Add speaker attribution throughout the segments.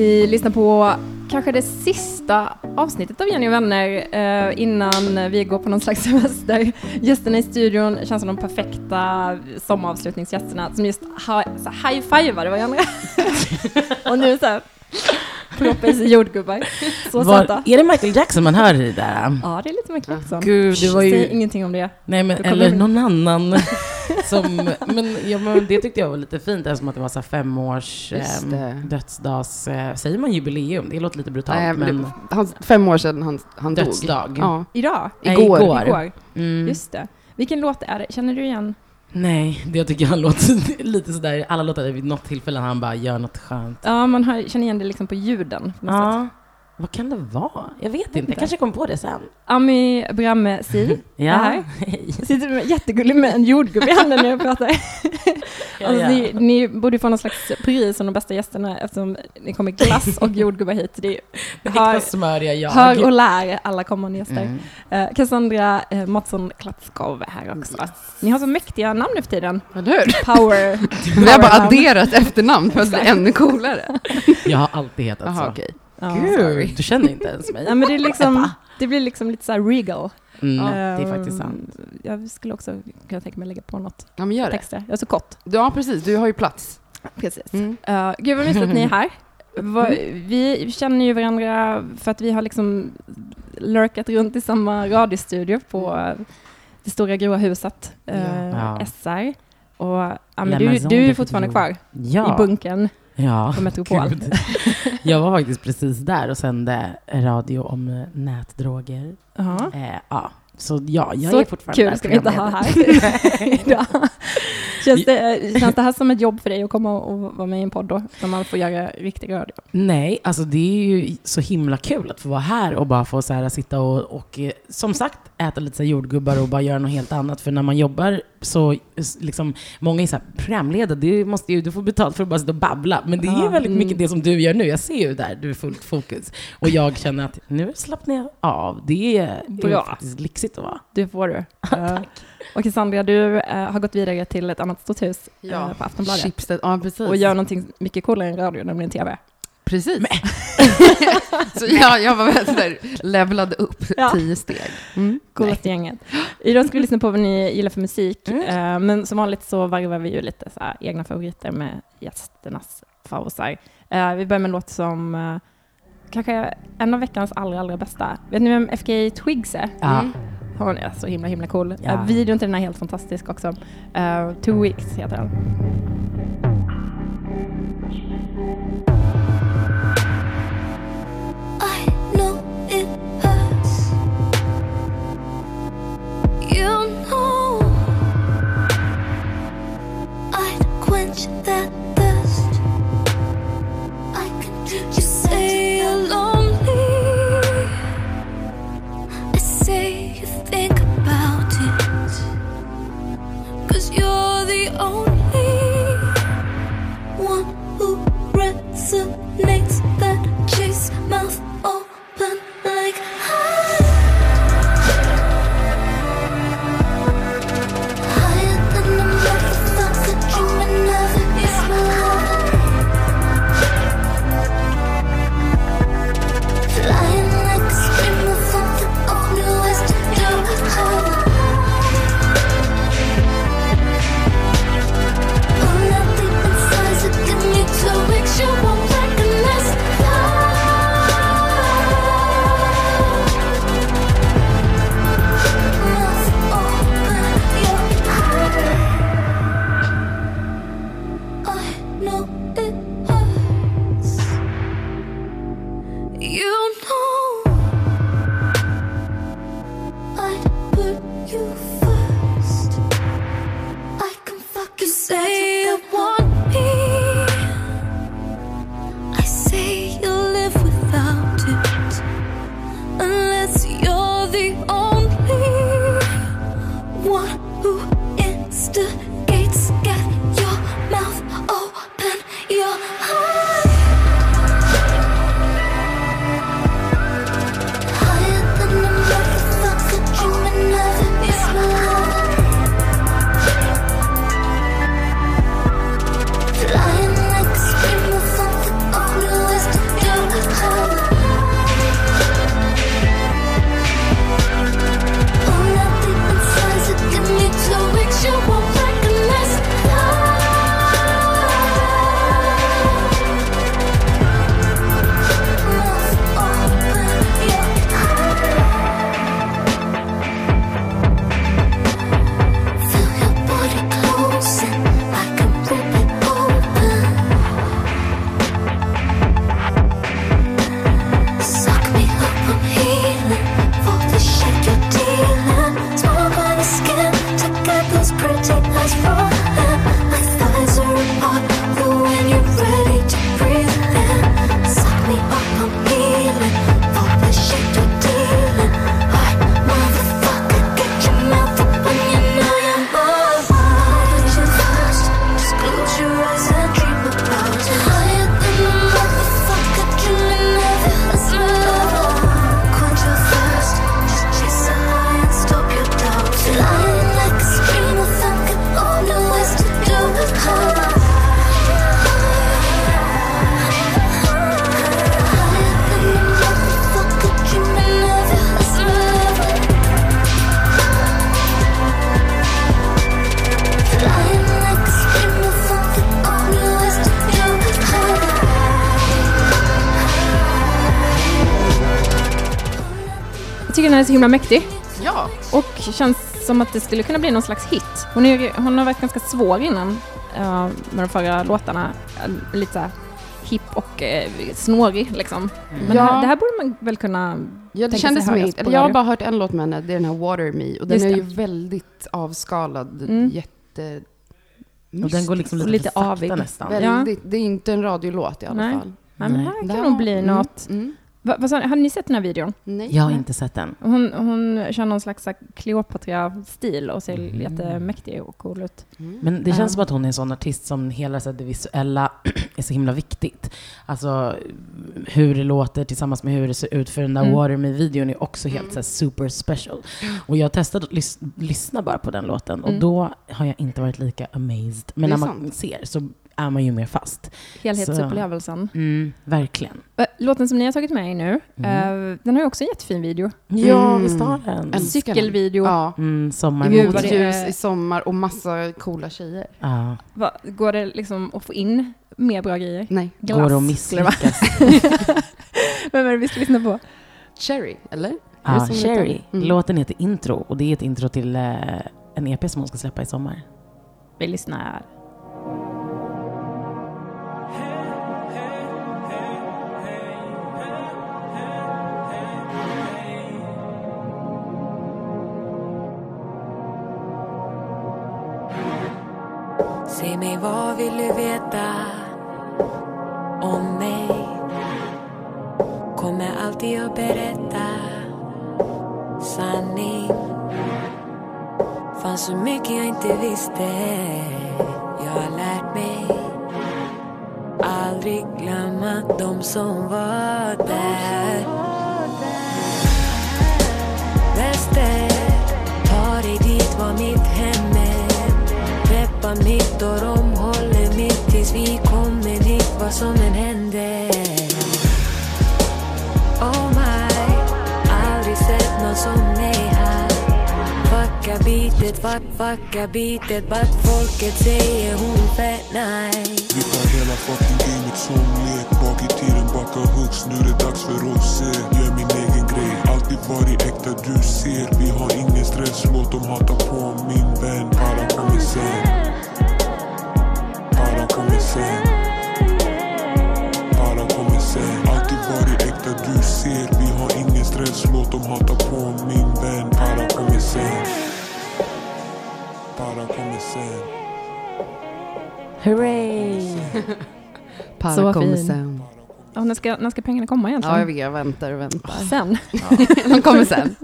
Speaker 1: Ni lyssnar på kanske det sista avsnittet av Jenny och vänner eh, innan vi går på någon slags semester. Gästerna i studion känns som de perfekta sommaravslutningsgästerna som just high-fivade varandra. och nu så här proppis jordgubbar. Så
Speaker 2: Var,
Speaker 1: söta.
Speaker 2: är det Michael Jackson man hör i det där?
Speaker 1: Ja, det är lite Michael Jackson.
Speaker 2: Gud, det var
Speaker 1: Säg
Speaker 2: ju...
Speaker 1: ingenting om det.
Speaker 2: Nej, men, eller någon annan som... Men, ja, men det tyckte jag var lite fint, eftersom att det var så här fem års
Speaker 3: Just
Speaker 2: eh, dödsdags... Eh, säger man jubileum? Det låter lite brutalt,
Speaker 3: Nej, men det, han, fem år sedan han, han dog.
Speaker 2: Dödsdag.
Speaker 3: Ja.
Speaker 1: Idag?
Speaker 3: Igår.
Speaker 2: Igår. Mm.
Speaker 1: Just det. Vilken låt är det? Känner du igen?
Speaker 2: Nej, det jag tycker han låter lite sådär, alla låtar vid något tillfälle han bara gör något skönt.
Speaker 1: Ja, man har, känner igen det liksom på ljuden. på något sätt.
Speaker 2: Vad kan det vara? Jag vet inte, jag kanske kommer på det sen.
Speaker 1: Ami Bramme Si
Speaker 2: Ja,
Speaker 1: är här. Sitter med, jättegullig med en jordgubbe i handen när jag pratar. Alltså, ni, ni borde få någon slags pris som de bästa gästerna eftersom ni kommer glass och jordgubbar hit. Det är, hör,
Speaker 2: smöriga jag.
Speaker 1: hör och lär alla kommande gäster.
Speaker 2: Mm.
Speaker 1: Eh, Cassandra eh, Mattsson Klatskov är här också. Ni har så mäktiga namn nu för tiden.
Speaker 3: Eller hur?
Speaker 1: Power.
Speaker 3: Vi har bara adderat efternamn för att bli ännu coolare.
Speaker 2: Jag har alltid hetat
Speaker 3: Jaha,
Speaker 2: så.
Speaker 3: okej.
Speaker 1: Ja.
Speaker 2: Gud, du känner inte ens mig.
Speaker 1: Ja, men det, är liksom, det blir liksom lite så här regal.
Speaker 2: Mm, det är faktiskt sant.
Speaker 1: Jag skulle också kunna tänka mig lägga på något
Speaker 3: Ja, men gör det.
Speaker 1: Jag är så kort.
Speaker 3: Ja, precis. Du har ju plats.
Speaker 1: Precis.
Speaker 3: Mm.
Speaker 1: Uh, gud vad mysigt att ni är här. Vi känner ju varandra för att vi har liksom lurkat runt i samma radiostudio på eh, det stora gråa huset, eh,
Speaker 2: Ja.
Speaker 1: SR. Och ja, du, du är
Speaker 2: de
Speaker 1: fortfarande kvar
Speaker 2: Ja.
Speaker 1: i bunkern
Speaker 2: ja.
Speaker 1: på Metropol.
Speaker 2: Gud. Jag var faktiskt precis där och sände radio om nätdroger.
Speaker 1: Ja.
Speaker 2: Eh, ja, så ja, jag
Speaker 1: Så
Speaker 2: är fortfarande
Speaker 1: kul
Speaker 2: där
Speaker 1: ska vi inte ha här idag. Känns det, känns det här som ett jobb för dig att komma och vara med i en podd då? När man får göra riktig radio?
Speaker 2: Nej, alltså det är ju så himla kul att få vara här och bara få så här, sitta och, och eh, som sagt äta lite så jordgubbar och bara göra något helt annat. För när man jobbar så, liksom, många är så här, programledare, det måste ju, du får betalt för att bara sitta och babbla. Men det är ju
Speaker 1: Ja,
Speaker 2: väldigt
Speaker 1: mm.
Speaker 2: mycket det som du gör nu. Jag ser ju där, du är fullt fokus. Och jag känner att nu slappnar jag av. Det är, är
Speaker 1: Bra.
Speaker 2: faktiskt lyxigt att vara.
Speaker 1: Det får du. Eh, och Cassandra, du eh, har gått vidare till ett annat stort hus eh, på Aftonbladet.
Speaker 3: Ja, precis.
Speaker 1: Och gör någonting mycket coolare än radio, nämligen TV.
Speaker 3: Precis. så jag, jag var väldigt sådär, levlade upp
Speaker 1: Ja.
Speaker 3: tio steg. Mm.
Speaker 1: Coolaste gänget. Idag ska vi lyssna på vad ni gillar för musik.
Speaker 2: Mm.
Speaker 1: eh, men som vanligt så varvar vi ju lite så här, egna favoriter med gästernas favoriter. Eh, vi börjar med en låt som eh, kanske är en av veckans allra, allra bästa. Vet ni vem FK Twigs är?
Speaker 2: Ja.
Speaker 3: Mm.
Speaker 1: Hon är så himla, himla cool.
Speaker 2: Ja.
Speaker 1: Videon till den är helt fantastisk också. Eh, two Weeks heter den.
Speaker 4: You know. I'd quench that
Speaker 1: så himla mäktig
Speaker 3: Ja,
Speaker 1: och känns som att det skulle kunna bli någon slags hit. Hon, är, hon har varit ganska svår innan eh, med de förra låtarna. Eh, lite såhär hipp och uh, snårig liksom. Men
Speaker 3: Ja.
Speaker 1: det, här, det här borde man väl kunna...
Speaker 3: ja det kändes som eller Jag har bara hört en låt med henne, det är den här Water Me. Och den
Speaker 1: Just
Speaker 3: är
Speaker 1: det.
Speaker 3: ju väldigt avskalad,
Speaker 1: Mm.
Speaker 3: jätte...
Speaker 2: Och den går liksom lite,
Speaker 1: Lite avig.
Speaker 2: nästan.
Speaker 1: Väl-
Speaker 3: Väldigt, Det är inte en radiolåt i alla
Speaker 1: Nej.
Speaker 3: fall.
Speaker 1: Nej, men här
Speaker 3: Det
Speaker 1: kan nog bli
Speaker 3: mm,
Speaker 1: något.
Speaker 3: Mm.
Speaker 1: Va, ni? Har ni sett den här videon?
Speaker 3: Nej.
Speaker 2: Jag har inte sett den.
Speaker 1: Hon, hon kör någon slags Cleopatra-stil och ser
Speaker 2: Mhm.
Speaker 1: jättemäktig och cool ut.
Speaker 3: Mm.
Speaker 2: Men det känns
Speaker 1: Ja.
Speaker 2: som att hon är en sån artist som hela så det visuella är så himla viktigt. Alltså hur det låter tillsammans med hur det ser ut. För den där
Speaker 1: Mm.
Speaker 2: Water Me-videon är också helt
Speaker 3: Mm.
Speaker 2: så här, super special. Och jag testade att lys- lyssna bara på den låten och
Speaker 1: Mm.
Speaker 2: då har jag inte varit lika amazed. Men när
Speaker 3: är
Speaker 2: man
Speaker 3: sant.
Speaker 2: ser så är man ju mer fast.
Speaker 1: Helhetsupplevelsen.
Speaker 2: Mm, verkligen.
Speaker 1: Eh, Låten som ni har tagit med er nu,
Speaker 2: Mm.
Speaker 1: eh, den har ju också en jättefin video.
Speaker 2: Ja,
Speaker 3: Mm.
Speaker 2: visst har den.
Speaker 3: Den.
Speaker 1: Cykelvideo.
Speaker 3: Ja.
Speaker 2: Mm, sommar.
Speaker 1: Gud,
Speaker 3: ljus i sommar och massa coola tjejer.
Speaker 2: Ja,
Speaker 1: Va, går det liksom att få in mer bra grejer?
Speaker 3: Nej.
Speaker 1: Glass,
Speaker 2: går att
Speaker 1: det vara.
Speaker 2: misslyckas.
Speaker 1: Vem är det vi ska lyssna på?
Speaker 3: Cherry, eller?
Speaker 2: Ja,
Speaker 3: det
Speaker 2: Cherry.
Speaker 3: Mm.
Speaker 2: Låten heter Intro och det är ett intro till eh, en EP som hon ska släppa i sommar.
Speaker 1: Vi lyssnar.
Speaker 5: Säg mig vad vill du veta om mig? Kommer alltid att berätta sanning. Fanns så mycket jag inte visste. Jag har lärt mig aldrig glömma de som var där. Preppa mitt och de håller mitt tills vi kommer dit vad som än händer. Oh my, aldrig sett någon som mig här. Fucka beatet, fuck, fucka beatet, but folket säger hon fett nice.
Speaker 6: Vi tar hela fucking gamet som lek. Bak i tiden, backa högst, Nu är det dags för oss se. Gör min egen grej. Alltid varit äkta, du ser. Vi har ingen stress, låt dem hata på min vän. Alla kommer sen Kommer sen Para kommer sen Alltid varit äkta, du ser Vi har ingen stress, låt dem hata på min vän Para kommer sen Para kommer sen
Speaker 2: Hurray!
Speaker 3: Para
Speaker 1: Så
Speaker 3: kommer
Speaker 1: fin.
Speaker 3: sen.
Speaker 1: Ja, när, ska, när ska pengarna komma egentligen?
Speaker 3: Ja, jag vet. Jag väntar och väntar.
Speaker 1: Sen.
Speaker 3: De kommer sen.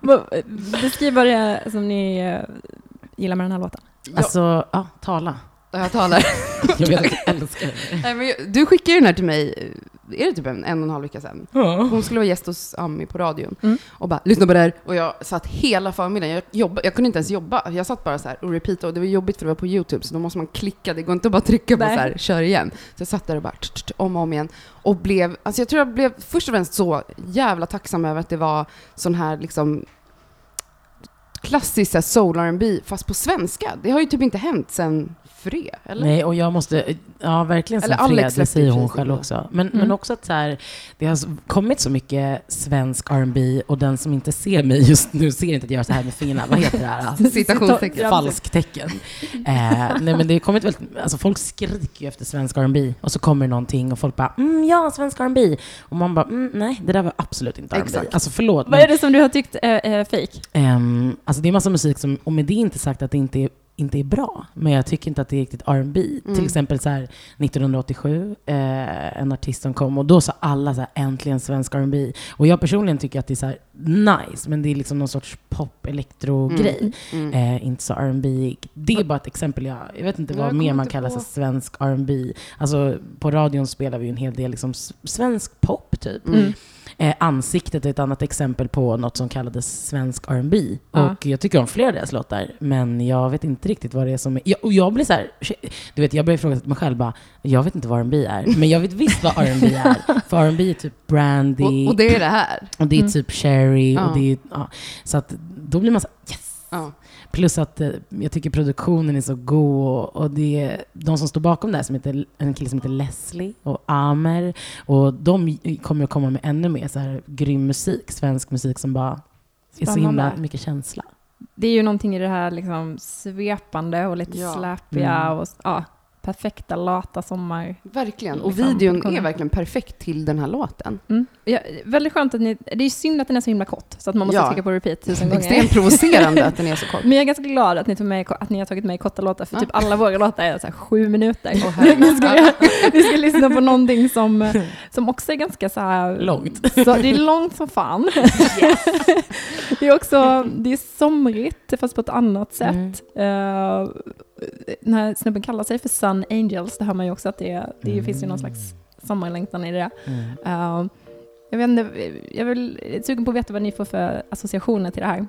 Speaker 1: Vad- Beskriv vad det är som ni eh, gillar med den här låten.
Speaker 2: Alltså, ja, tala.
Speaker 3: Ja, jag talar.
Speaker 2: Jag vet att jag älskar det.
Speaker 3: Nej, men jag- du skickade ju den här till mig, eh, är det typ en, en och en halv vecka sedan? Hon skulle vara gäst hos Ami på radion
Speaker 1: Mm.
Speaker 3: och bara lyssna på det här. Och jag satt hela förmiddagen, jag, jobba, jag kunde inte ens jobba. Jag satt bara så här och repeatade och det var jobbigt för det var på YouTube så då måste man klicka, det går inte att bara trycka på
Speaker 1: Nej.
Speaker 3: så här, kör igen. Så jag satt där och bara tch, tch, tch, om och om igen. Och blev, alltså jag tror jag blev först och främst så jävla tacksam över att det var sån här liksom klassisk soul R&B fast på svenska. Det har ju typ inte hänt sen Fre, eller?
Speaker 2: Nej, och jag måste, ja verkligen
Speaker 3: Eller
Speaker 2: sen
Speaker 3: Alex
Speaker 2: Fred, det säger hon själv också. Men,
Speaker 1: Mm.
Speaker 2: men också att så här, det har kommit så mycket svensk R&B och den som inte ser mig just nu ser inte att jag gör så här med fingrarna. Vad heter det här?
Speaker 3: Citationstecken.
Speaker 2: Falsktecken. Eh, nej men det har kommit väldigt, alltså folk skriker ju efter svensk R&B och så kommer det någonting och folk bara mm, ja, svensk R&B och man bara mm, nej, det där var absolut inte R&B.
Speaker 3: Exakt.
Speaker 2: Alltså förlåt.
Speaker 1: Vad är det som du har tyckt är, är fake?
Speaker 2: Ehm, alltså det är massa musik som, och med det inte sagt att det inte är, inte är bra, men jag tycker inte att det är riktigt R&B.
Speaker 3: Mm.
Speaker 2: Till exempel så här 1987, eh, en artist som kom och då sa alla så här, äntligen svensk R&B. Och jag personligen tycker att det är så här nice, men det är liksom någon sorts pop elektro-grej.
Speaker 3: Mm.
Speaker 2: Eh, inte så R&B. Det är bara ett exempel. Jag, jag vet inte vad mer man kallar så svensk R&B. Alltså på radion spelar vi ju en hel del liksom svensk pop typ. Eh, Ansiktet är ett annat exempel på något som kallades svensk R&B.
Speaker 1: Ja.
Speaker 2: Och jag tycker om flera av deras låtar, men jag vet inte riktigt vad det är som är... Jag, och jag blir så här, du vet, jag börjar ifrågasätta mig själv bara, jag vet inte vad R&B är, men jag vet visst vad R&B är. För R&B är typ Brandy,
Speaker 3: Och, och det är det här.
Speaker 2: och det är
Speaker 1: Mm.
Speaker 2: typ Cherry,
Speaker 3: Ja.
Speaker 2: och det är... Ja. Så att då blir man så här, yes!
Speaker 3: Ja.
Speaker 2: Plus att eh, jag tycker produktionen är så god och, och det är de som står bakom det här, som heter, en kille som heter Leslie och Amer. Och de kommer att komma med ännu mer så här grym musik, svensk musik som bara är så himla
Speaker 1: Spännande.
Speaker 2: mycket känsla.
Speaker 1: Det är ju någonting i det här liksom svepande och lite
Speaker 3: Ja.
Speaker 1: släpiga
Speaker 2: Mm.
Speaker 1: och ja, perfekta lata sommar.
Speaker 3: Verkligen. Och
Speaker 1: Liksom,
Speaker 3: videon är verkligen perfekt till den här låten.
Speaker 1: Mm. Ja, väldigt skönt att ni, det är ju synd att den är så himla kort så att man måste
Speaker 3: Ja.
Speaker 1: trycka på repeat tusen gånger.
Speaker 3: Extremt provocerande att den är så kort.
Speaker 1: Men jag är ganska glad att ni, tog med, att ni har tagit med korta låtar, för typ alla våra låtar är så här sju minuter.
Speaker 3: Herregud.
Speaker 1: ni, ska, ni ska lyssna på någonting som, som också är ganska så här...
Speaker 2: Långt.
Speaker 1: Så det är långt som fan. det är också det är somrigt, fast på ett annat sätt.
Speaker 2: Mm.
Speaker 1: Uh, när snubben kallar sig för Sun Angels, det hör man ju också att det, det finns ju någon slags sommarlängtan i det.
Speaker 2: Mm.
Speaker 1: Uh, jag vet inte, jag är sugen på att veta vad ni får för associationer till det här.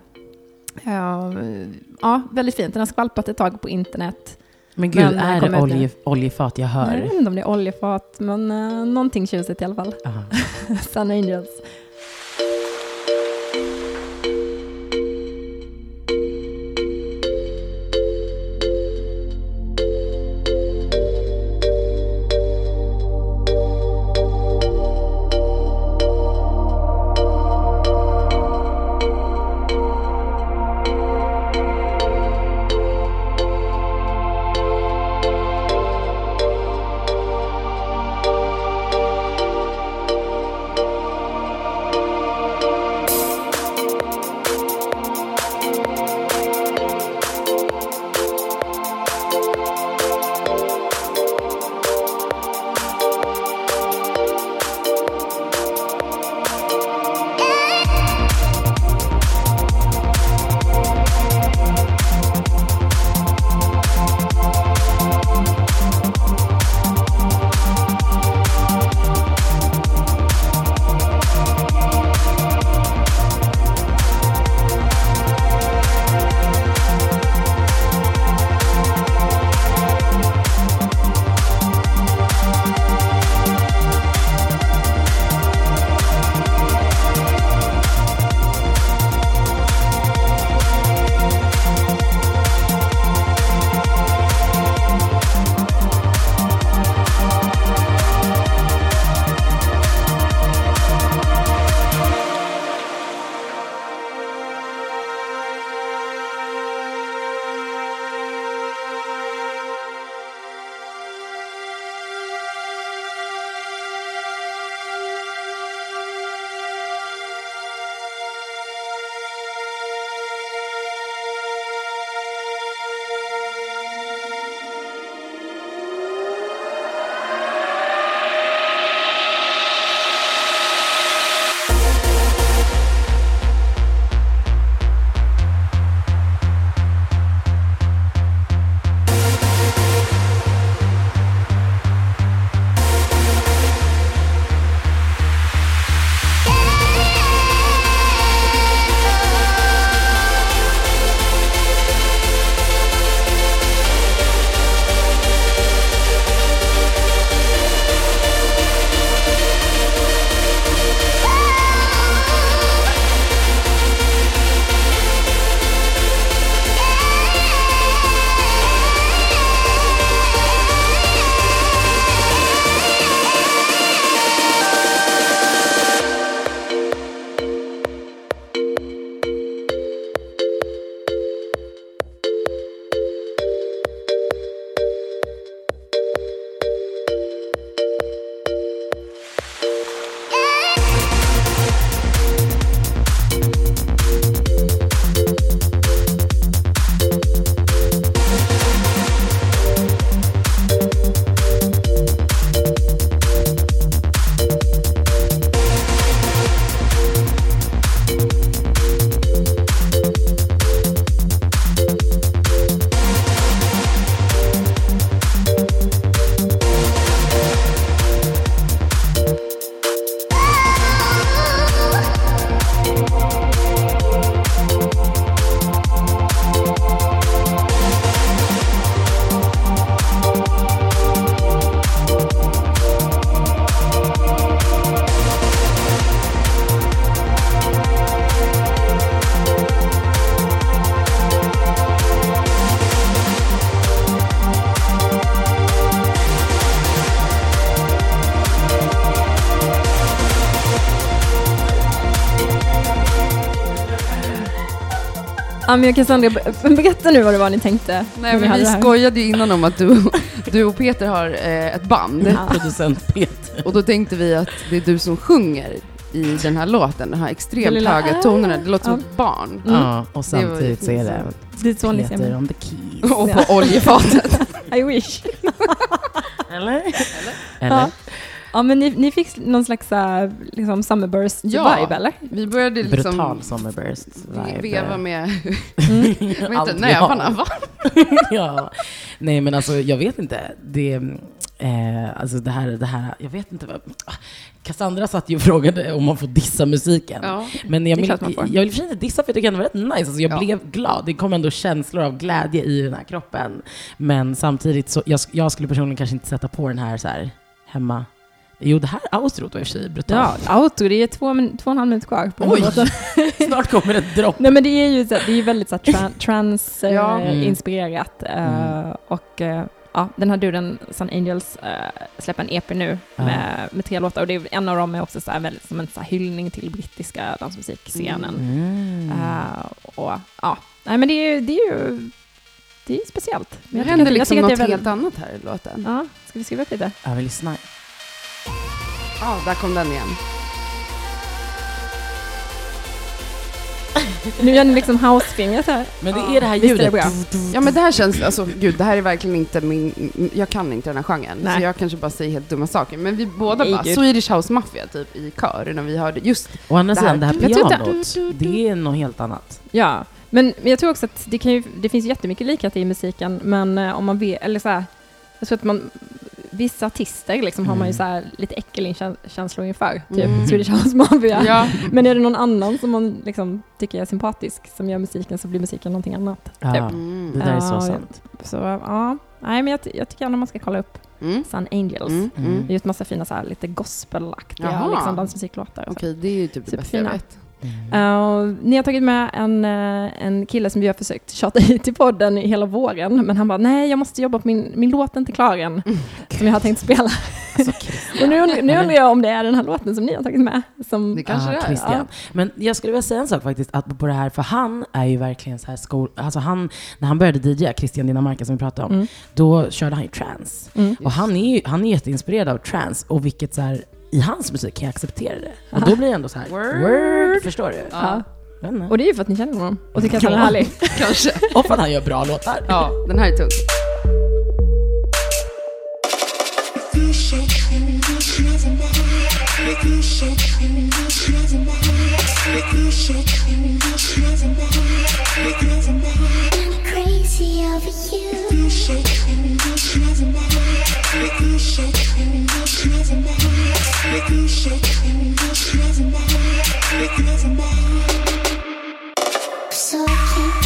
Speaker 1: Uh, ja, väldigt fint. Den har skvalpat ett tag på internet.
Speaker 2: Men gud,
Speaker 1: Men den
Speaker 2: är det olje, oljefat jag
Speaker 1: Jag
Speaker 2: hör?
Speaker 1: vet inte om det är oljefat, men uh, någonting tjusigt i alla fall. Sun Angels. Ami och Cassandra, be- berätta nu vad det var ni tänkte.
Speaker 3: Nej men vi skojade ju innan om att du, du och Peter har eh, ett band.
Speaker 1: Ja.
Speaker 2: Producent Peter.
Speaker 3: Och då tänkte vi att det är du som sjunger i den här låten, de här extremt
Speaker 1: lilla-
Speaker 3: höga tonerna. Det låter som
Speaker 1: Ja.
Speaker 3: ett barn.
Speaker 1: Mm.
Speaker 2: Ja, och samtidigt så är det
Speaker 1: Det är så ni ser
Speaker 2: Peter on the keys.
Speaker 3: Och på oljefatet.
Speaker 1: I wish.
Speaker 2: Eller?
Speaker 1: Ja.
Speaker 2: Eller?
Speaker 1: Ja, men ni, ni fick någon slags äh, liksom summerburst-vibe, eller?
Speaker 3: Vi började liksom
Speaker 2: Brutal summerburst.
Speaker 3: ve- veva med
Speaker 1: Mm.
Speaker 3: vad
Speaker 2: Allt vi
Speaker 3: nävarna.
Speaker 2: har.
Speaker 3: Va?
Speaker 2: ja. Nej men alltså jag vet inte. Det, eh, alltså det här, det här, jag vet inte vad... Cassandra satt ju och frågade om man får dissa musiken.
Speaker 3: Ja.
Speaker 2: Men jag
Speaker 1: Det är
Speaker 2: vill,
Speaker 1: klart man får.
Speaker 2: jag vill i och för sig inte dissa för jag tycker ändå det var rätt nice. Alltså jag
Speaker 3: Ja.
Speaker 2: blev glad. Det kom ändå känslor av glädje i den här kroppen. Men samtidigt så, jag, jag skulle personligen kanske inte sätta på den här så här hemma. Jo, det här outrot var i och för sig brutalt.
Speaker 1: Ja, outro, det är två, två och en halv minut kvar på
Speaker 2: Oj. Snart kommer ett dropp.
Speaker 1: Nej men det är ju så, det är väldigt så här tran, trans eh,
Speaker 3: Ja.
Speaker 2: Mm. Mm.
Speaker 1: och eh, ja, den här duden, Sun Angels, uh, släpper en EP nu
Speaker 2: Ja.
Speaker 1: med, med tre låtar och det är, en av dem är också så här väldigt som en så här hyllning till brittiska dansmusikscenen.
Speaker 2: Mm.
Speaker 1: Och ja, nej men det är ju, det är ju det är speciellt. Men
Speaker 3: Det händer liksom något
Speaker 1: det är
Speaker 3: helt annat här i låten.
Speaker 1: Ja, ska vi skriva upp lite?
Speaker 2: Jag vill lyssna.
Speaker 3: Ja, där kom den igen.
Speaker 1: Nu gör ni liksom housefingret här.
Speaker 2: Men det är det här ljudet.
Speaker 3: Ja men det här känns, alltså gud det här är verkligen inte min, jag kan inte den här genren.
Speaker 1: Nej.
Speaker 3: Så jag kanske bara säger helt dumma saker. Men vi båda
Speaker 1: Nej,
Speaker 3: bara,
Speaker 1: gud.
Speaker 3: Swedish House Mafia typ i kör när vi hörde just,
Speaker 2: Å andra
Speaker 3: Det här-
Speaker 2: sidan, det här pianot, det är något helt annat.
Speaker 1: Ja, men, jag tror också att det, kan ju, det finns jättemycket likheter i musiken, men eh, om man vet, eller så här, jag tror att man, vissa artister liksom har man ju
Speaker 2: Mm.
Speaker 1: så här lite äckelkänslor inför, typ
Speaker 3: Mm.
Speaker 1: Swedish House Mafia.
Speaker 3: ja,
Speaker 1: Men är det någon annan som man liksom tycker är sympatisk som gör musiken så blir musiken någonting annat.
Speaker 2: Ja,
Speaker 1: Typ.
Speaker 3: mm.
Speaker 2: det där är så
Speaker 1: Ja,
Speaker 2: sant.
Speaker 1: Så ja, nej men jag, jag tycker ändå man ska kolla upp
Speaker 3: Mm.
Speaker 1: Sun Angels.
Speaker 3: Mm.
Speaker 2: Mm.
Speaker 3: Mm.
Speaker 1: Det är just massa fina så här, lite gospelaktiga liksom, dansmusiklåtar.
Speaker 3: Okej, det är ju typ det bästa jag vet.
Speaker 2: Mm.
Speaker 1: Uh, ni har tagit med en, eh, en kille som vi har försökt tjata hit till podden i hela våren, men han bara nej, jag måste jobba på min, min låt är inte klar än, som jag har tänkt spela.
Speaker 2: Alltså,
Speaker 1: Och nu, nu undrar jag om det är den här låten som ni har tagit med. Som,
Speaker 3: Det kanske
Speaker 2: ah,
Speaker 3: det är.
Speaker 2: Christian. Men jag skulle vilja säga en sak faktiskt, att på det här, för han är ju verkligen så här skol... Alltså han, när han började DJa, Christian Dinamarca som vi pratade om,
Speaker 1: Mm.
Speaker 2: då körde han ju trance.
Speaker 1: Mm.
Speaker 2: Och han är ju han är jätteinspirerad av trance, och vilket så här, i hans musik kan jag acceptera det. Och då blir det ändå så här,
Speaker 3: Word.
Speaker 2: word, förstår du?
Speaker 1: Ja.
Speaker 2: Jag.
Speaker 1: Och det är ju för att ni känner honom och tycker att han är härlig.
Speaker 3: Kanske.
Speaker 2: Och för att han gör bra låtar.
Speaker 3: Ja, den här är tung.
Speaker 4: So I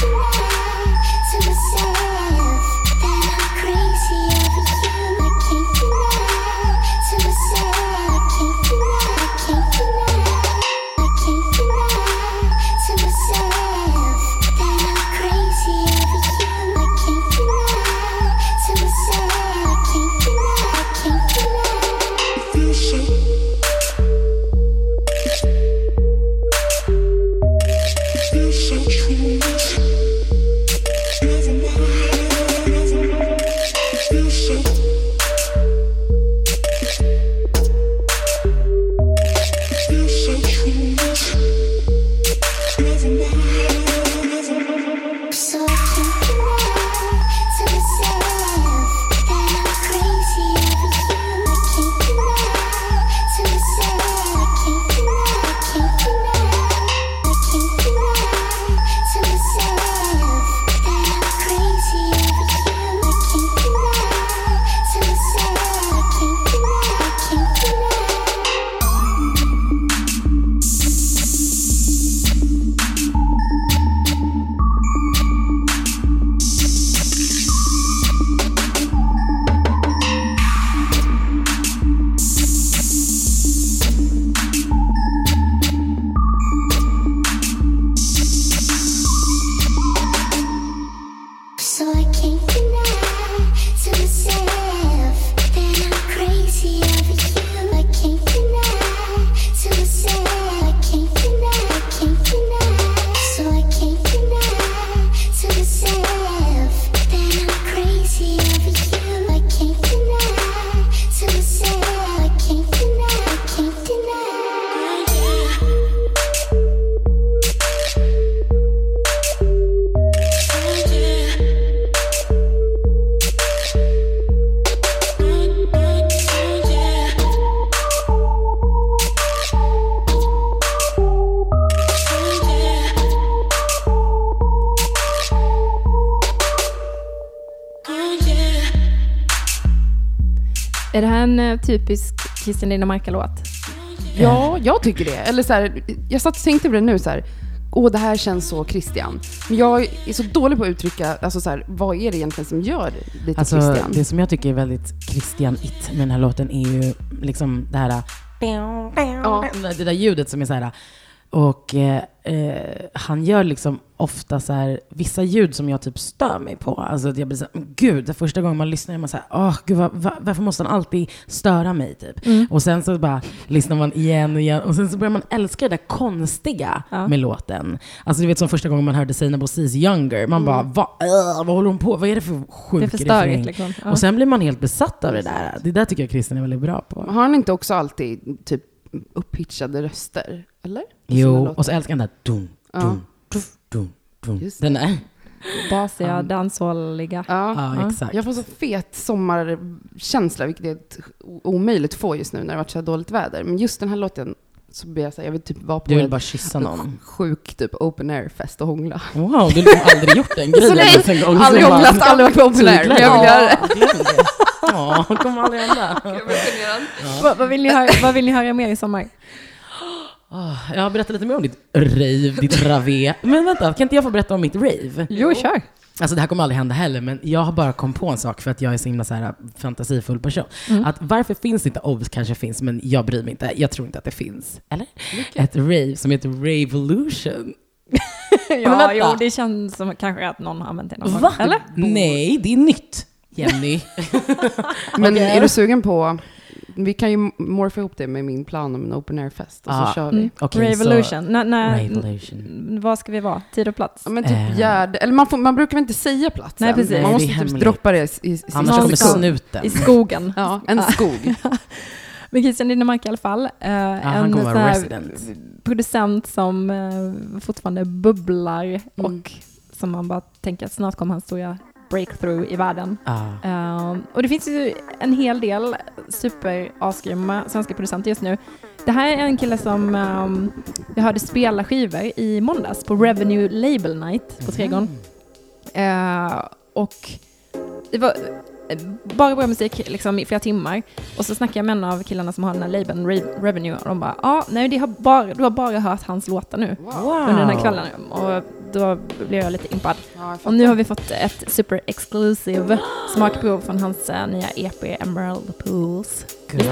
Speaker 1: en eh, typisk Christian Dinamarca-låt?
Speaker 3: Ja, jag tycker det. Eller så här, jag satt och tänkte på det nu så här. Åh, det här känns så Christian. Men jag är så dålig på att uttrycka, alltså så här, vad är det egentligen som gör det till
Speaker 2: Alltså,
Speaker 3: Christian?
Speaker 2: det som jag tycker är väldigt Christian-it med den här låten är ju liksom det här...
Speaker 3: Ja.
Speaker 2: Det där ljudet som är så här... Och eh, eh, han gör liksom ofta så här, vissa ljud som jag typ stör mig på. Alltså att jag blir så här, gud, det första gången man lyssnar är man så här, åh gud, vad, va, varför måste han alltid störa mig typ?
Speaker 1: Mm.
Speaker 2: Och sen så bara lyssnar man igen och igen och sen så börjar man älska det där konstiga
Speaker 1: Ja.
Speaker 2: med låten. Alltså du vet som första gången man hörde Sina Bosis Younger, man bara, vad, äh, vad håller hon på? Vad är det för sjuk
Speaker 1: Det är för störigt liksom. Ja.
Speaker 2: Och sen blir man helt besatt av det där. Det där tycker jag Christian är väldigt bra på.
Speaker 3: Har han inte också alltid typ upphitchade röster? Eller?
Speaker 2: Jo, och så älskar han den där dun,
Speaker 3: Ja.
Speaker 2: dun, tuff, dun, dun.
Speaker 3: Just
Speaker 2: Den där.
Speaker 1: Basiga,
Speaker 2: Ja.
Speaker 1: dansoliga.
Speaker 3: Ja.
Speaker 2: Ja, exakt.
Speaker 3: Jag får så fet sommarkänsla, vilket är omöjligt att få just nu när det har varit så dåligt väder. Men just den här låten så blir jag så här, jag vill typ vara på
Speaker 2: Du vill bara kyssa någon.
Speaker 3: sjuk typ open air-fest och hångla.
Speaker 2: Wow, du har aldrig gjort den grejen
Speaker 3: nej,
Speaker 2: ens en gång.
Speaker 3: aldrig hånglat, aldrig varit på open air, men jag vill göra det.
Speaker 2: Ja, kommer aldrig hända.
Speaker 1: Vad, vad, vill ni höra, vad vill ni höra mer i sommar?
Speaker 2: Ah, Jag har berättat lite mer om ditt rave, ditt ravé. Men vänta, kan inte jag få berätta om mitt rave?
Speaker 1: Jo, kör.
Speaker 2: Alltså det här kommer aldrig hända heller, men jag har bara kom på en sak för att jag är så himla så här fantasifull person. Att varför finns det inte, obs kanske finns, men jag bryr mig inte. Jag tror inte att det finns. Eller? Ett rave som heter Ravolution. Men
Speaker 1: Ja, jo, det känns som kanske att någon har använt det någon gång.
Speaker 2: Va?
Speaker 1: Eller?
Speaker 2: Nej, det är nytt. Jenny.
Speaker 3: Men
Speaker 2: Okej.
Speaker 3: är du sugen på, vi kan ju morfa ihop det med min plan om en open air-fest och så
Speaker 2: Ja.
Speaker 3: kör vi.
Speaker 1: Mm.
Speaker 2: Så-
Speaker 1: Revolution. När, när,
Speaker 2: Revolution.
Speaker 1: Var ska vi vara? Tid och plats?
Speaker 3: Ja, men typ
Speaker 2: Eh.
Speaker 3: Gärde, eller man, får, man brukar väl inte säga platsen?
Speaker 1: Nej, precis.
Speaker 3: Man måste typ
Speaker 2: hemligt.
Speaker 3: droppa det i, i, i
Speaker 2: Annars kommer snuten.
Speaker 1: I skogen.
Speaker 3: Ja, en skog.
Speaker 1: Men Christian Dinamarca i alla fall. Eh,
Speaker 2: han
Speaker 1: en så
Speaker 2: vara
Speaker 1: här producent som eh, fortfarande bubblar
Speaker 3: Mm.
Speaker 1: och som man bara tänker att snart kommer hans stora breakthrough i världen.
Speaker 2: Ah.
Speaker 1: Eh, och det finns ju en hel del super asgrymma svenska producenter just nu. Det här är en kille som um, jag hörde spela skivor i måndags på Revenue Label Night på Trädgården. Eh, och det var bara bra musik liksom, i flera timmar. Och så snackade jag med en av killarna som har den här labeln, Re- Revenue, och de bara ja, nej, det har bara, du har bara hört hans låtar nu
Speaker 2: Wow.
Speaker 1: under den här kvällen. Och då blev jag lite impad.
Speaker 3: Ja, jag
Speaker 1: Och nu har vi fått ett super exclusive smakprov från hans eh, nya EP Emerald Pools.
Speaker 2: Gud,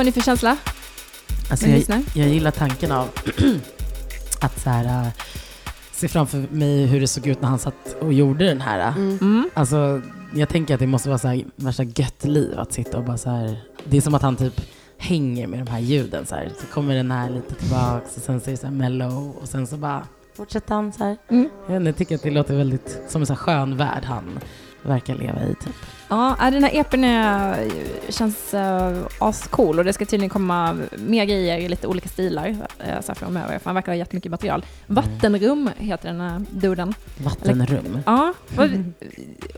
Speaker 1: får ni för känsla?
Speaker 2: Alltså jag, jag gillar tanken av att så här, äh, se framför mig hur det såg ut när han satt och gjorde den här. äh.
Speaker 1: Mm.
Speaker 2: Alltså, jag tänker att det måste vara så här, värsta gött liv att sitta och bara så här. Det är som att han typ hänger med de här ljuden så här. Så kommer den här lite tillbaks och sen så är det så här mellow och sen så bara fortsätter han så här.
Speaker 1: Mm.
Speaker 2: Jag vet jag tycker att det låter väldigt som en så här skön värld han verkar leva i typ.
Speaker 1: Ja, den här EPn är, känns uh, ascool och det ska tydligen komma mer grejer i lite olika stilar uh, så här framöver, för han verkar ha jättemycket material. Vattenrum heter den här duden.
Speaker 2: Vattenrum.
Speaker 1: Ja, vad,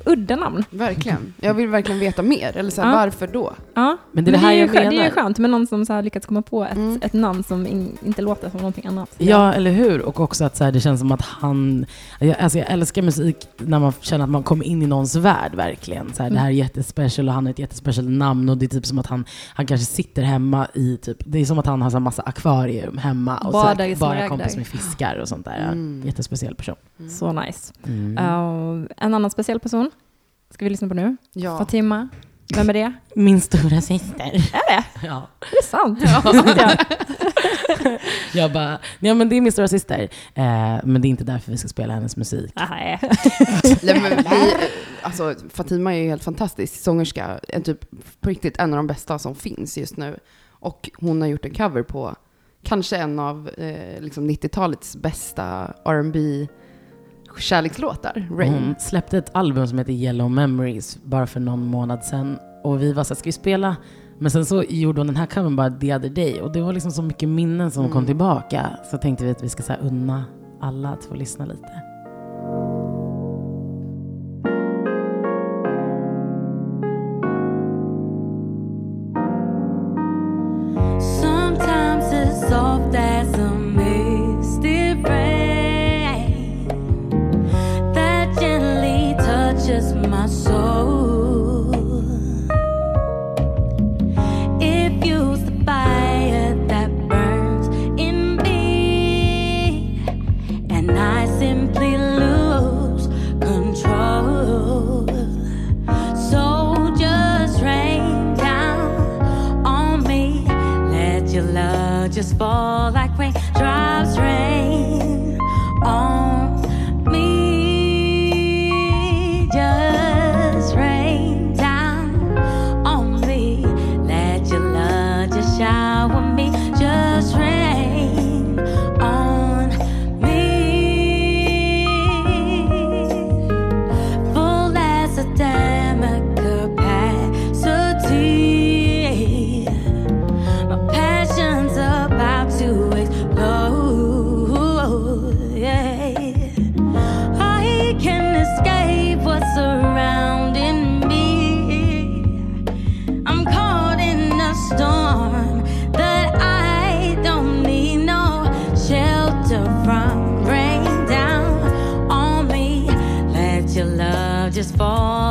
Speaker 1: udda namn.
Speaker 3: Verkligen. Jag vill verkligen veta mer. Eller så här,
Speaker 1: Ja.
Speaker 3: varför då?
Speaker 1: Ja,
Speaker 2: Men det är det här
Speaker 1: är ju
Speaker 2: jag
Speaker 1: skö- Det är
Speaker 2: menar.
Speaker 1: ju skönt med någon som så här lyckats komma på ett,
Speaker 3: Mm.
Speaker 1: ett namn som in, inte låter som någonting annat.
Speaker 2: Ja, eller hur? Och också att så här, det känns som att han... Jag, alltså jag älskar musik när man känner att man kommer in i någons värld verkligen. Så här, Det här är jättespecial och han har ett jättespecial namn och det är typ som att han, han kanske sitter hemma i typ... Det är som att han har så här massa akvarium hemma och
Speaker 1: Badar
Speaker 2: så bara kompis med fiskar och sånt där.
Speaker 3: Mm.
Speaker 2: Jättespeciell person.
Speaker 1: Så nice.
Speaker 2: Mm.
Speaker 1: Uh, en annan speciell person ska vi lyssna på nu.
Speaker 3: Ja.
Speaker 1: Fatima. Vem är det?
Speaker 2: Min stora syster.
Speaker 1: Är det?
Speaker 2: Ja.
Speaker 1: Det är sant. Ja.
Speaker 2: Jag bara, ja men det är min stora syster. Eh, men det är inte därför vi ska spela hennes musik.
Speaker 1: Nej.
Speaker 3: Nej, men vi, alltså, Fatima är ju helt fantastisk sångerska. En typ, på riktigt en av de bästa som finns just nu. Och hon har gjort en cover på kanske en av eh, liksom 90-talets bästa R&B kärlekslåtar, Rain.
Speaker 2: Hon släppte ett album som heter Yellow Memories bara för någon månad sedan. Och vi var så här, ska vi spela? Men sen så gjorde hon den här covern bara the other day. Och det var liksom så mycket minnen som kom
Speaker 3: Mm.
Speaker 2: tillbaka. Så tänkte vi att vi ska så unna alla att få lyssna lite.
Speaker 5: Fall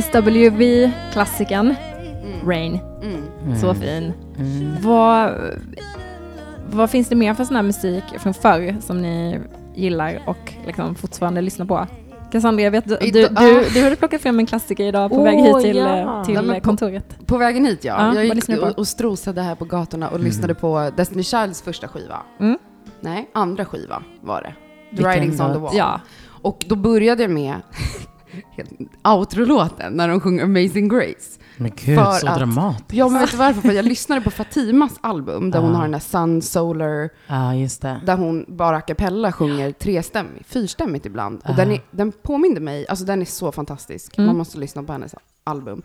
Speaker 1: SWV-klassikern
Speaker 3: Mm.
Speaker 1: Rain.
Speaker 3: Mm.
Speaker 1: Så fin.
Speaker 2: Mm.
Speaker 1: Vad, vad finns det mer för sån här musik från förr som ni gillar och liksom fortfarande lyssnar på? Cassandra, jag vet du, du, du, du hade plockat fram en klassiker idag på
Speaker 2: Åh,
Speaker 1: väg hit till,
Speaker 2: ja.
Speaker 1: eh, till
Speaker 3: Nej, men på-
Speaker 1: kontoret.
Speaker 3: På vägen hit ja.
Speaker 1: Ja,
Speaker 3: jag gick och, och strosade här på gatorna och
Speaker 2: Mm.
Speaker 3: lyssnade på Destiny Childs första skiva.
Speaker 1: Mm.
Speaker 3: Nej, andra skiva var det. The
Speaker 2: Vilken
Speaker 3: Writings on the Wall.
Speaker 1: Ja.
Speaker 3: Och då började jag med outro-låten när de sjunger Amazing Grace.
Speaker 2: Men gud,
Speaker 3: För
Speaker 2: så
Speaker 3: att-
Speaker 2: dramatiskt.
Speaker 3: Ja, men vet du varför? För jag lyssnade på Fatimas album där hon
Speaker 2: Ah.
Speaker 3: har den där Sun Solar,
Speaker 2: Ja, just det.
Speaker 3: där hon bara a cappella sjunger trestämmigt, fyrstämmigt ibland. Och
Speaker 2: Ah.
Speaker 3: den, är, den påminde mig, alltså den är så fantastisk.
Speaker 1: Mm.
Speaker 3: Man måste lyssna på hennes album.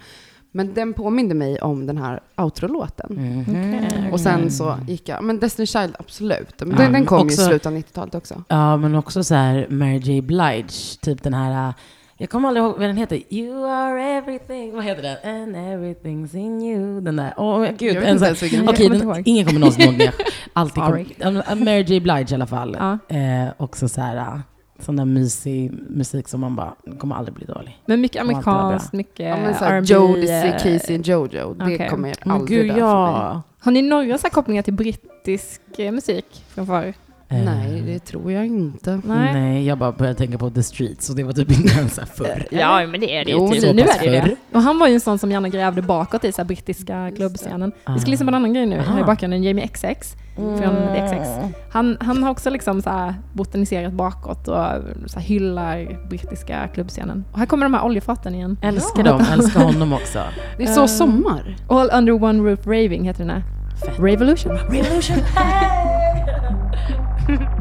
Speaker 3: Men den påminde mig om den här outro-låten.
Speaker 2: Mhm.
Speaker 1: Okej.
Speaker 3: Och sen så gick jag, men Destiny Child absolut. Men
Speaker 2: Ja,
Speaker 3: den, den kom ju
Speaker 2: också-
Speaker 3: i slutet av 90-talet också.
Speaker 2: Ja, men också så här Mary J. Blige, typ den här... Jag kommer aldrig ihåg vad den heter. You are everything. Vad heter den? And everything's in you. Den där. Åh, gud.
Speaker 3: Jag
Speaker 2: en sån- Okej,
Speaker 1: Jag kommer
Speaker 2: den-
Speaker 1: ihåg.
Speaker 2: ingen kommer någonsin ihåg. Jag Alltid kom, Ja, Mary J. Blige i alla fall.
Speaker 1: Ja.
Speaker 2: Eh, också så här, äh, sån där mysig musik som man bara, den kommer aldrig bli dålig.
Speaker 1: Men mycket amerikanskt, mycket
Speaker 3: Ja, men så här,
Speaker 1: R&B,
Speaker 3: Jodeci,
Speaker 1: eh,
Speaker 3: Casey and Jojo. Det kommer
Speaker 2: Men
Speaker 3: aldrig
Speaker 2: gud,
Speaker 3: dö för mig.
Speaker 2: ja.
Speaker 1: Har ni några så här kopplingar till brittisk eh, musik från förr?
Speaker 2: Eh,
Speaker 3: Nej, tror jag inte.
Speaker 1: Nej.
Speaker 2: Nej. jag bara började tänka på The Streets och det var typ inte ens förr.
Speaker 1: Ja, men det är det ju. typ. Nu är det
Speaker 2: förr.
Speaker 1: det. Och han var ju en sån som gärna grävde bakåt i så här brittiska klubbscenen. Vi ska lyssna på en annan grej nu här i
Speaker 2: Aha.
Speaker 1: bakgrunden, Jamie XX. Från The XX. Han, han har också liksom så här botaniserat bakåt och så här hyllar brittiska klubbscenen. Och här kommer de här oljefaten igen.
Speaker 2: Älskar dem, älskar honom också.
Speaker 3: Det är så
Speaker 1: Eh,
Speaker 3: sommar.
Speaker 1: All under one roof raving heter den här.
Speaker 2: Fett.
Speaker 1: Revolution.
Speaker 2: Revolution.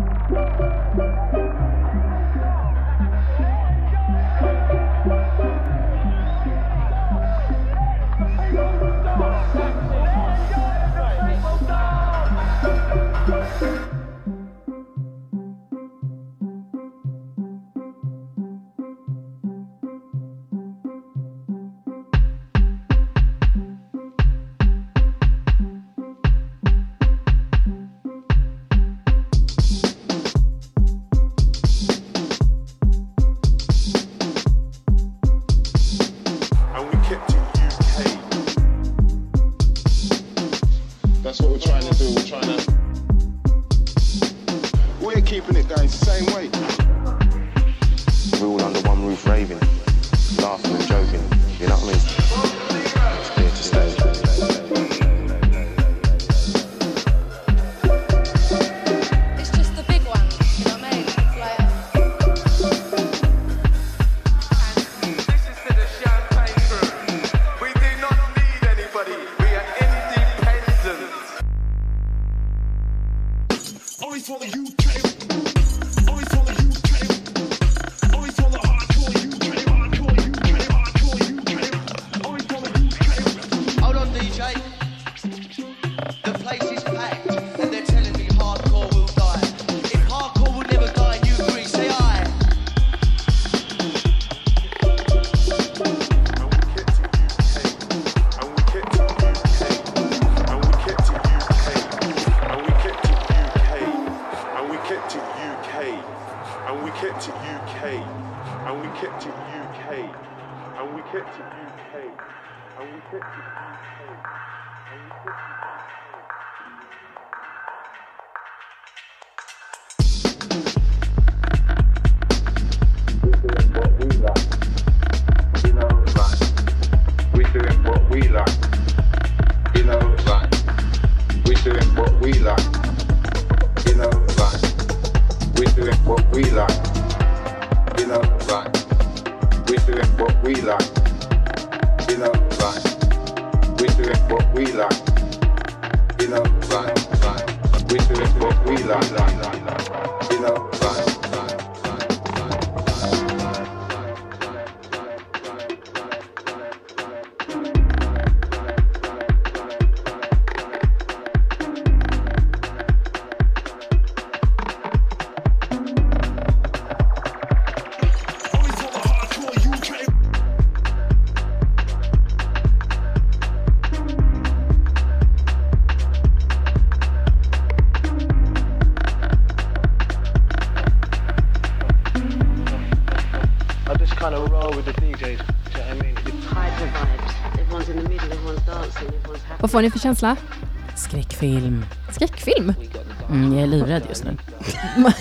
Speaker 7: in a. we do
Speaker 8: doing what we like. In a. we do what we like.
Speaker 6: In a.
Speaker 1: Vad får ni för känsla?
Speaker 2: Skräckfilm.
Speaker 1: Skräckfilm?
Speaker 2: Mm, jag är livrädd just nu.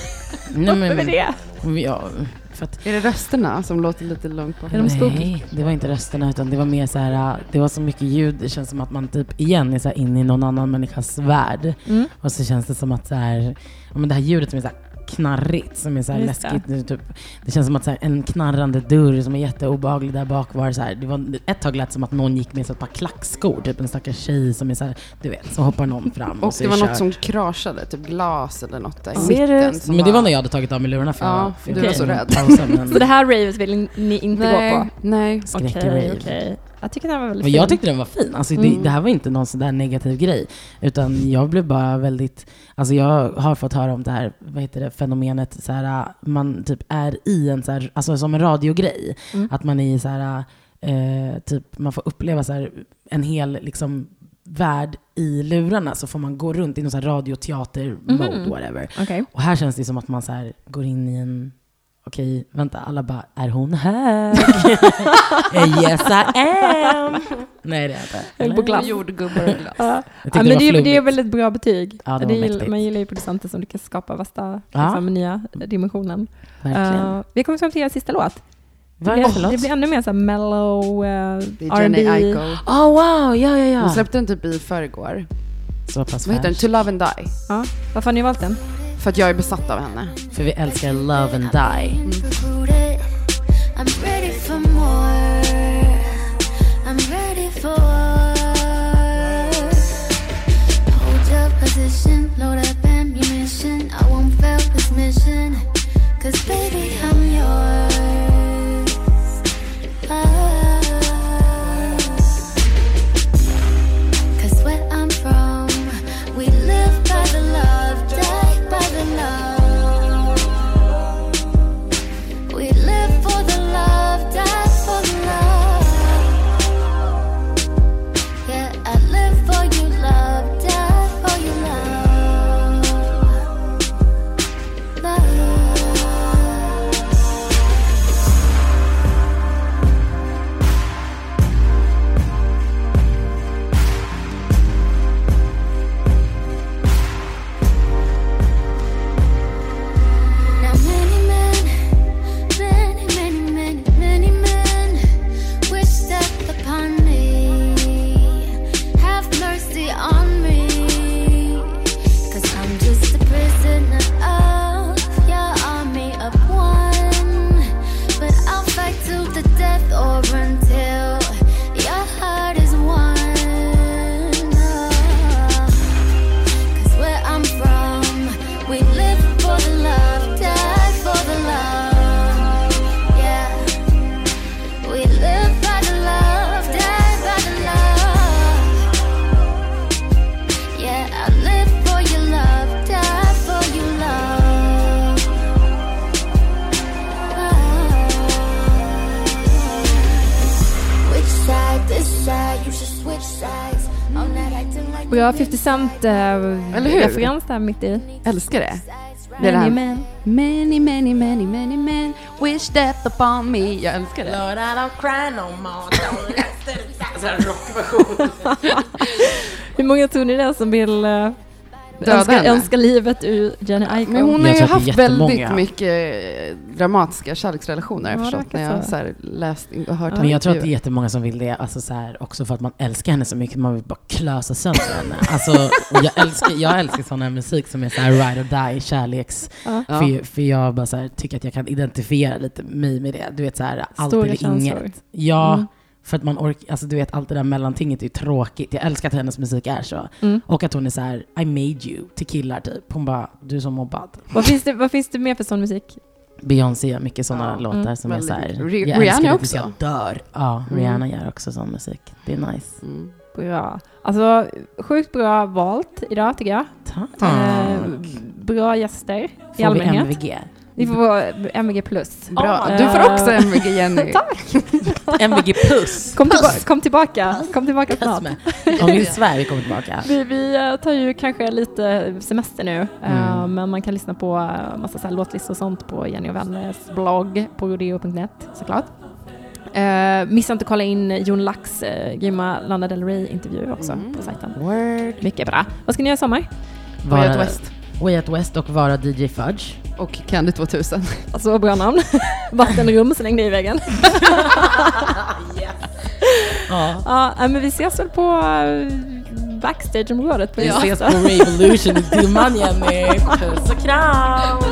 Speaker 2: Nej, men,
Speaker 1: det?
Speaker 2: Ja, för att,
Speaker 3: Är det rösterna som låter lite långt bort?
Speaker 1: De
Speaker 2: nej, det var inte rösterna utan det var mer så här, det var så mycket ljud, det känns som att man typ igen är så här inne i någon annan människas värld.
Speaker 1: Mm.
Speaker 2: Och så känns det som att så här, ja, men det här ljudet som är så här knarrigt, som är så läskigt. Det. Typ, det känns som att så här, en knarrande dörr som är jätteobehaglig där bak var så här, det var ett tag lät som att någon gick med så ett par klackskor, typ en stackars tjej som är så här, du vet, så hoppar någon fram
Speaker 3: Och
Speaker 2: så
Speaker 3: det var något
Speaker 2: kört.
Speaker 3: som kraschade, typ glas eller något där i
Speaker 2: Ser du?
Speaker 3: mitten. som
Speaker 2: Men det var när jag hade tagit av mig lurarna för
Speaker 3: Ja,
Speaker 2: för
Speaker 3: du var så rädd.
Speaker 2: pausa, men-
Speaker 1: Så det här ravet vill ni inte
Speaker 3: nej,
Speaker 1: gå på?
Speaker 3: Nej.
Speaker 2: Skräck-rave.
Speaker 1: okej. Jag tycker den var väldigt fin.
Speaker 2: jag tyckte den var fin. Alltså det,
Speaker 1: Mm.
Speaker 2: det här var inte någon sån där negativ grej. Utan jag blev bara väldigt... Alltså jag har fått höra om det här, vad heter det, fenomenet, så här, man typ är i en så här, alltså som en radiogrej.
Speaker 1: Mm.
Speaker 2: Att man är i så här, eh, typ, man får uppleva så här, en hel liksom värld i lurarna så får man gå runt i någon så här radioteater-mode,
Speaker 1: Mhm.
Speaker 2: whatever.
Speaker 1: Okej.
Speaker 2: Och här känns det som att man så här går in i en Okej, vänta, alla bara, är hon hög? yes I am! Nej det är inte.
Speaker 1: Höll på glass.
Speaker 3: Jordgubbar och glass.
Speaker 1: Ja.
Speaker 2: Det
Speaker 1: men det, är- det är
Speaker 2: flummigt.
Speaker 1: väldigt bra betyg.
Speaker 2: Ja, det
Speaker 1: det gillar, man gillar ju producenter som lyckas skapa värsta
Speaker 2: Ja.
Speaker 1: liksom, nya dimensionen. Uh, vi kommer fram till er sista låt. Det
Speaker 2: det
Speaker 1: blir, det blir ännu mer så här mellow uh,
Speaker 3: Det är Jenny
Speaker 1: R&B.
Speaker 3: Aiko.
Speaker 2: Oh wow, ja ja ja.
Speaker 3: Hon släppte den typ i förrgår.
Speaker 2: Så pass
Speaker 3: Vad heter den? To Love and Die.
Speaker 1: Ja. Varför har ni valt den?
Speaker 3: För att jag är besatt av henne.
Speaker 2: För vi älskar Love and Die.
Speaker 4: recruited. I'm ready for more. Like
Speaker 1: Bra 50 Cent uh,
Speaker 3: Eller hur?
Speaker 1: referens där mitt i.
Speaker 3: Älskar det. Här.
Speaker 1: men.
Speaker 3: Many, many, many, many men wish death upon me. Jag älskar det.
Speaker 2: Lord, I don't cry no more. Så här rockversion.
Speaker 1: Hur många tror ni det är som vill uh,
Speaker 3: Döda
Speaker 1: önska,
Speaker 3: henne.
Speaker 1: önska livet ur Jenny Aiko?
Speaker 3: Men hon har ju haft väldigt mycket dramatiska kärleksrelationer har jag
Speaker 1: Ja,
Speaker 3: förstått när jag
Speaker 1: så.
Speaker 3: här, läst och hört
Speaker 2: Men jag tror att det är jättemånga som vill det, alltså så här, också för att man älskar henne så mycket, man vill bara klösa sönder henne. Alltså, jag älskar, jag älskar sån här musik som är så här ride or die, kärleks...
Speaker 1: Ja.
Speaker 3: Ja.
Speaker 2: För, för jag bara så här, tycker att jag kan identifiera lite mig med det. Du vet så här, allt
Speaker 1: Stora
Speaker 2: eller inget. Ja,
Speaker 1: Mm.
Speaker 2: För att man orkar, alltså du vet allt det där mellantinget är ju tråkigt. Jag älskar att hennes musik är så.
Speaker 1: Mm.
Speaker 2: Och att hon är så här, I made you, till killar typ. Hon bara, du är så mobbad.
Speaker 1: Vad, finns det, vad finns det mer för sån musik?
Speaker 2: Beyoncé gör mycket sådana
Speaker 3: Ja,
Speaker 2: låtar
Speaker 1: mm,
Speaker 2: som är så här,
Speaker 3: väldigt.
Speaker 2: Jag
Speaker 3: Rihanna också.
Speaker 2: jag dör. Ja,
Speaker 3: Mm.
Speaker 2: Rihanna gör också sån musik. Det är nice.
Speaker 3: Mm.
Speaker 1: Bra. Alltså, sjukt bra valt idag tycker jag.
Speaker 2: Tack.
Speaker 1: Eh, bra gäster i
Speaker 2: Får vi
Speaker 1: allmänhet.
Speaker 2: MVG?
Speaker 1: Vi får MVG plus.
Speaker 3: Bra.
Speaker 1: Eh,
Speaker 3: Du får också MVG Jenny.
Speaker 2: MVG puss.
Speaker 1: Kom, tillba- kom tillbaka, kom tillbaka snart.
Speaker 2: Om vi Sverige kommer tillbaka.
Speaker 1: Vi, vi eh, tar ju kanske lite semester nu, eh,
Speaker 2: Mm.
Speaker 1: men man kan lyssna på eh, massa så här låtlistor och sånt på Jenny och Vänners blogg på rodeo.net såklart. Eh, missa inte att kolla in Jon Lax eh, grymma Lana Del Rey-intervju också
Speaker 3: Mm.
Speaker 1: på sajten.
Speaker 2: Word.
Speaker 1: Mycket bra. Vad ska ni göra i sommar?
Speaker 3: Way Out West.
Speaker 2: Way Out West och vara DJ Fudge.
Speaker 3: Och Candy 2000.
Speaker 1: Alltså bra namn. Vattenrum slängde i väggen.
Speaker 2: Ja.
Speaker 1: Ja, nej, men vi ses väl på eh, backstageområdet på
Speaker 2: Vi ses på Revolution i dimman Jenny. Puss och kram!